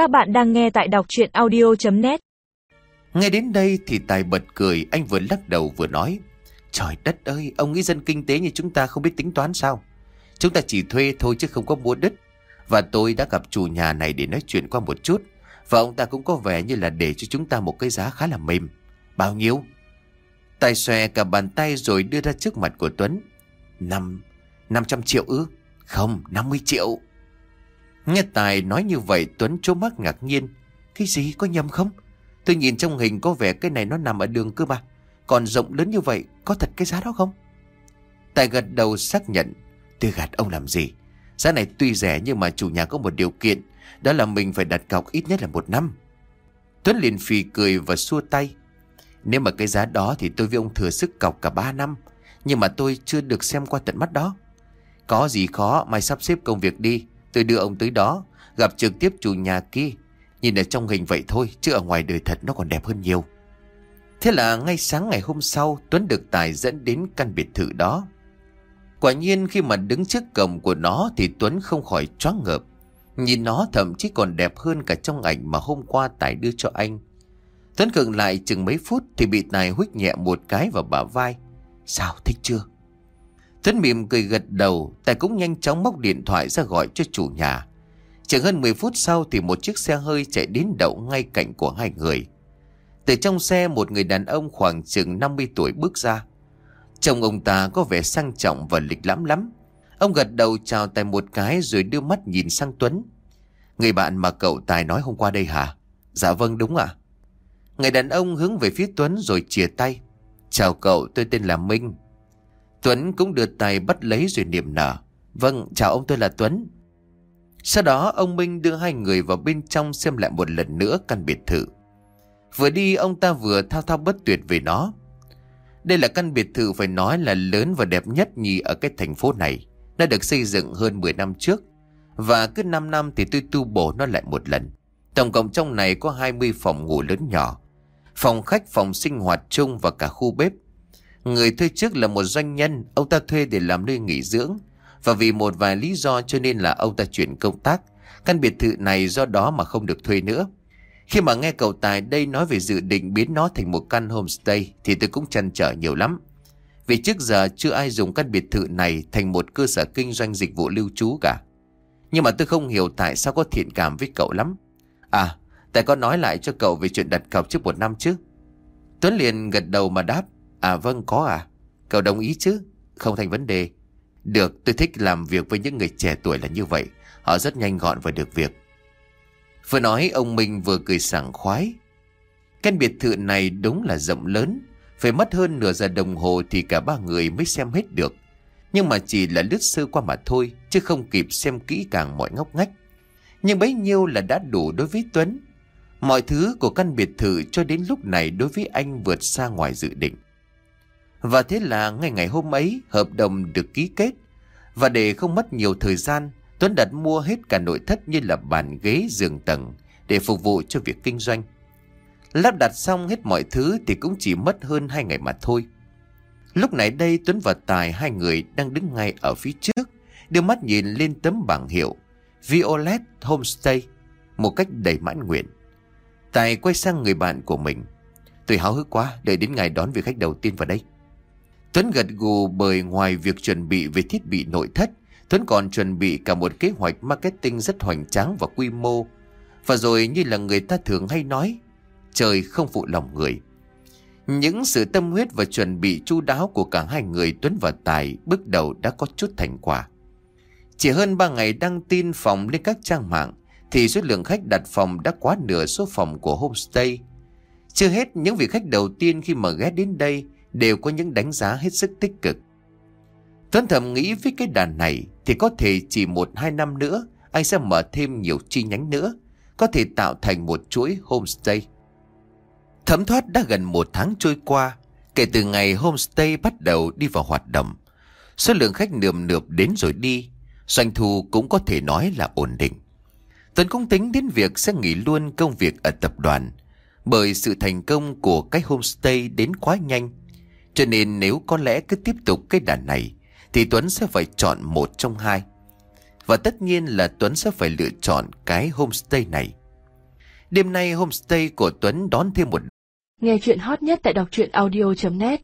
Các bạn đang nghe tại đọc chuyện audio.net Nghe đến đây thì Tài bật cười Anh vừa lắc đầu vừa nói Trời đất ơi ông nghĩ dân kinh tế như chúng ta không biết tính toán sao? Chúng ta chỉ thuê thôi chứ không có mua đất. Và tôi đã gặp chủ nhà này để nói chuyện qua một chút Và ông ta cũng có vẻ như là để cho chúng ta một cái giá khá là mềm. Bao nhiêu? Tài xòe cả bàn tay rồi đưa ra trước mặt của Tuấn. Năm, 500 triệu ư? Không, 50 triệu. Nghe Tài nói như vậy, Tuấn trố mắt ngạc nhiên. Cái gì, có nhầm không? Tôi nhìn trong hình có vẻ cái này nó nằm ở đường cơ mà. Còn rộng lớn như vậy, Có thật cái giá đó không? Tài gật đầu xác nhận. Tôi gạt, ông làm gì? Giá này tuy rẻ nhưng mà chủ nhà có một điều kiện. Đó là mình phải đặt cọc ít nhất là một năm. Tuấn liền phì cười và xua tay. Nếu mà cái giá đó thì tôi với ông thừa sức cọc cả 3 năm. Nhưng mà tôi chưa được xem qua tận mắt đó. Có gì khó, mai sắp xếp công việc đi. Tôi đưa ông tới đó, Gặp trực tiếp chủ nhà kia. Nhìn ở trong hình vậy thôi, Chứ ở ngoài đời thật nó còn đẹp hơn nhiều. Thế là ngay sáng ngày hôm sau, Tuấn được Tài dẫn đến căn biệt thự đó. Quả nhiên khi mà đứng trước cổng của nó Thì Tuấn không khỏi choáng ngợp. Nhìn nó thậm chí còn đẹp hơn cả trong ảnh Mà hôm qua Tài đưa cho anh. Tuấn khựng lại chừng mấy phút Thì bị Tài huých nhẹ một cái vào bả vai. Sao, thích chưa? Tuấn mỉm cười gật đầu, Tài cũng nhanh chóng móc điện thoại ra gọi cho chủ nhà. Chẳng hơn 10 phút sau Thì một chiếc xe hơi chạy đến đậu ngay cạnh của hai người. Từ trong xe, một người đàn ông khoảng chừng 50 tuổi bước ra. Trông ông ta có vẻ sang trọng và lịch lãm lắm. Ông gật đầu chào Tài một cái rồi đưa mắt nhìn sang Tuấn. Người bạn mà cậu Tài nói hôm qua đây hả? Dạ vâng đúng ạ. Người đàn ông hướng về phía Tuấn rồi chìa tay. Chào cậu, tôi tên là Minh. Tuấn cũng đưa tay bắt lấy rồi niềm nở. Vâng, chào ông tôi là Tuấn. Sau đó ông Minh đưa hai người vào bên trong xem lại một lần nữa căn biệt thự. Vừa đi ông ta vừa thao thao bất tuyệt về nó. Đây là căn biệt thự phải nói là lớn và đẹp nhất nhì ở cái thành phố này. Nó được xây dựng hơn 10 năm trước. Và cứ 5 năm thì tôi tu bổ nó lại một lần. Tổng cộng trong này có 20 phòng ngủ lớn nhỏ. Phòng khách, phòng sinh hoạt chung và cả khu bếp. Người thuê trước là một doanh nhân, ông ta thuê để làm nơi nghỉ dưỡng. Và vì một vài lý do cho nên là ông ta chuyển công tác. Căn biệt thự này do đó mà không được thuê nữa. Khi mà nghe cậu Tài đây nói về dự định biến nó thành một căn homestay thì tôi cũng chăn trở nhiều lắm. Vì trước giờ chưa ai dùng căn biệt thự này thành một cơ sở kinh doanh dịch vụ lưu trú cả. Nhưng mà tôi không hiểu tại sao có thiện cảm với cậu lắm. À, tại có nói lại cho cậu về chuyện đặt cọc trước một năm chứ? Tuấn liền gật đầu mà đáp. À vâng có à Cậu đồng ý chứ? Không thành vấn đề. Được, tôi thích làm việc với những người trẻ tuổi là như vậy. Họ rất nhanh gọn và được việc. Vừa nói, ông Minh vừa cười sảng khoái. Căn biệt thự này đúng là rộng lớn. Phải mất hơn nửa giờ đồng hồ Thì cả ba người mới xem hết được. Nhưng mà chỉ là lướt sơ qua mà thôi, Chứ không kịp xem kỹ càng mọi ngóc ngách. Nhưng bấy nhiêu là đã đủ đối với Tuấn. Mọi thứ của căn biệt thự cho đến lúc này đối với anh vượt xa ngoài dự định. Và thế là ngay ngày hôm ấy hợp đồng được ký kết. Và để không mất nhiều thời gian, Tuấn đặt mua hết cả nội thất như là bàn ghế giường tầng để phục vụ cho việc kinh doanh. Lắp đặt xong hết mọi thứ thì cũng chỉ mất hơn hai ngày mà thôi. Lúc này đây Tuấn và Tài hai người đang đứng ngay ở phía trước, đưa mắt nhìn lên tấm bảng hiệu Violet Homestay một cách đầy mãn nguyện. Tài quay sang người bạn của mình. Tôi háo hức quá, đợi đến ngày đón vị khách đầu tiên vào đây. Tuấn gật gù bởi ngoài việc chuẩn bị về thiết bị nội thất, Tuấn còn chuẩn bị cả một kế hoạch marketing rất hoành tráng và quy mô. Và rồi như là người ta thường hay nói, trời không phụ lòng người. Những sự tâm huyết và chuẩn bị chu đáo của cả hai người Tuấn và Tài bước đầu đã có chút thành quả. Chỉ hơn 3 ngày đăng tin phòng lên các trang mạng thì số lượng khách đặt phòng đã quá nửa số phòng của homestay. Chưa hết những vị khách đầu tiên khi mà ghé đến đây đều có những đánh giá hết sức tích cực. Tuấn thầm nghĩ với cái đàn này thì có thể chỉ một hai năm nữa anh sẽ mở thêm nhiều chi nhánh nữa, có thể tạo thành một chuỗi homestay. Thấm thoát đã gần một tháng trôi qua, kể từ ngày homestay bắt đầu đi vào hoạt động. Số lượng khách nườm nượp đến rồi đi, doanh thu cũng có thể nói là ổn định. Tuấn cũng tính đến việc sẽ nghỉ luôn công việc ở tập đoàn, bởi sự thành công của cái homestay đến quá nhanh cho nên nếu có lẽ cứ tiếp tục cái đàn này, Thì Tuấn sẽ phải chọn một trong hai. Và tất nhiên là Tuấn sẽ phải lựa chọn cái homestay này. Đêm nay homestay của Tuấn đón thêm một Nghe chuyện hot nhất tại đọc truyện audio.net